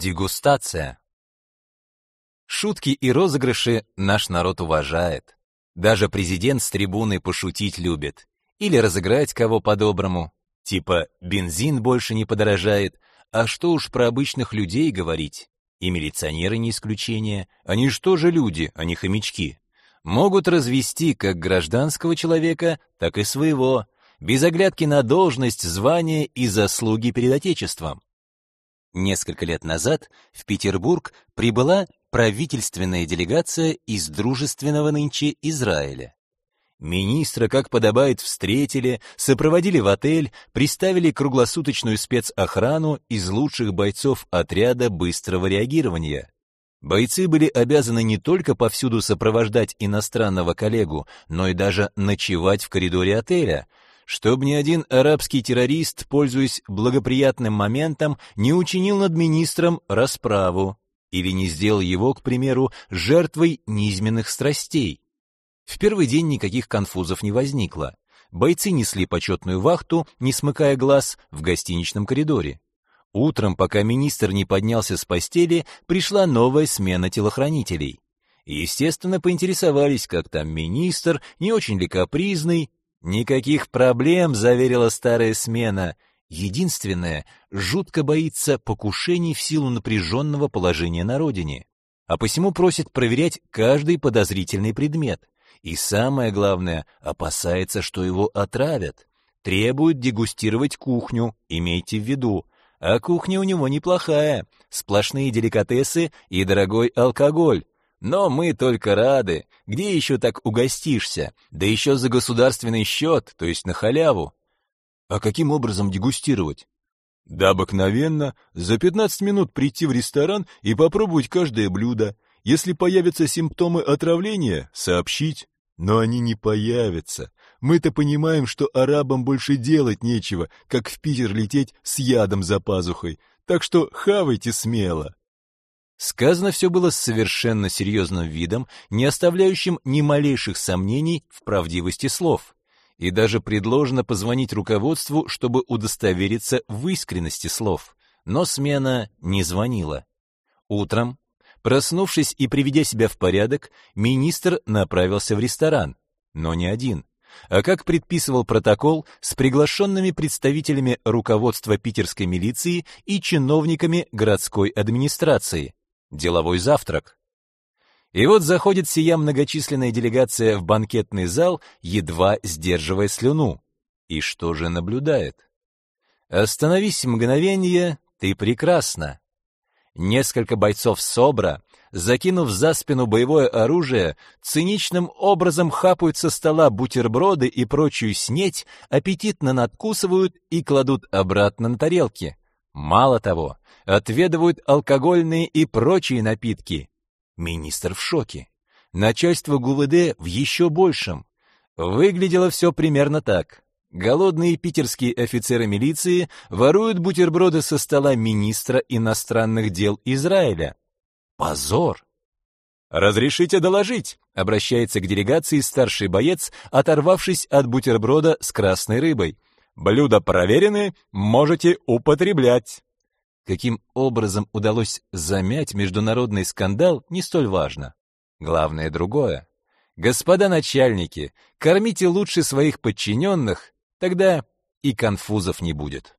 Дегустация. Шутки и розыгрыши наш народ уважает. Даже президент с трибуны пошутить любит. Или разыграть кого по-доброму. Типа бензин больше не подорожает, а что уж про обычных людей говорить. И милиционеры не исключение. Они что же люди, а не хомячки. Могут развести как гражданского человека, так и своего, без оглядки на должность, звание и заслуги перед Отечеством. Несколько лет назад в Петербург прибыла правительственная делегация из дружественного нынче Израиля. Министра, как подобает, встретили, сопроводили в отель, приставили круглосуточную спецохрану из лучших бойцов отряда быстрого реагирования. Бойцы были обязаны не только повсюду сопровождать иностранного коллегу, но и даже ночевать в коридоре отеля, чтобы ни один арабский террорист, пользуясь благоприятным моментом, не учинил над министром расправу или не сделал его, к примеру, жертвой низменных страстей. В первый день никаких конфузов не возникло. Бойцы несли почетную вахту, не смыкая глаз, в гостиничном коридоре. Утром, пока министр не поднялся с постели, пришла новая смена телохранителей. Естественно, поинтересовались, как там министр, не очень ли капризный. Никаких проблем, заверила старая смена. Единственное, жутко боится покушений в силу напряженного положения на родине, а посему просит проверять каждый подозрительный предмет. И самое главное, опасается, что его отравят. Требует дегустировать кухню, имейте в виду. А кухня у него неплохая, сплошные деликатесы и дорогой алкоголь. Но мы только рады. Где еще так угостишься? Да еще за государственный счет, то есть на халяву. А каким образом дегустировать? Да обыкновенно, за 15 минут прийти в ресторан и попробовать каждое блюдо. Если появятся симптомы отравления, сообщить. Но они не появятся. Мы-то понимаем, что арабам больше делать нечего, как в Питер лететь с ядом за пазухой. Так что хавайте смело. Сказано все было с совершенно серьезным видом, не оставляющим ни малейших сомнений в правдивости слов. И даже предложено позвонить руководству, чтобы удостовериться в искренности слов. Но смена не звонила. Утром Проснувшись и приведя себя в порядок, министр направился в ресторан, но не один, а как предписывал протокол с приглашенными представителями руководства питерской милиции и чиновниками городской администрации. Деловой завтрак. И вот заходит сия многочисленная делегация в банкетный зал, едва сдерживая слюну. И что же наблюдает? Остановись мгновение, ты прекрасна. Несколько бойцов СОБРа, закинув за спину боевое оружие, циничным образом хапают со стола бутерброды и прочую снеть, аппетитно надкусывают и кладут обратно на тарелки. Мало того, отведывают алкогольные и прочие напитки. Министр в шоке. Начальство ГУВД в еще большем. Выглядело все примерно так. Голодные питерские офицеры милиции воруют бутерброды со стола министра иностранных дел Израиля. Позор! «Разрешите доложить», — обращается к делегации старший боец, оторвавшись от бутерброда с красной рыбой. «Блюда проверены, можете употреблять». Каким образом удалось замять международный скандал, не столь важно. Главное другое. Господа начальники, кормите лучше своих подчиненных, Тогда и конфузов не будет.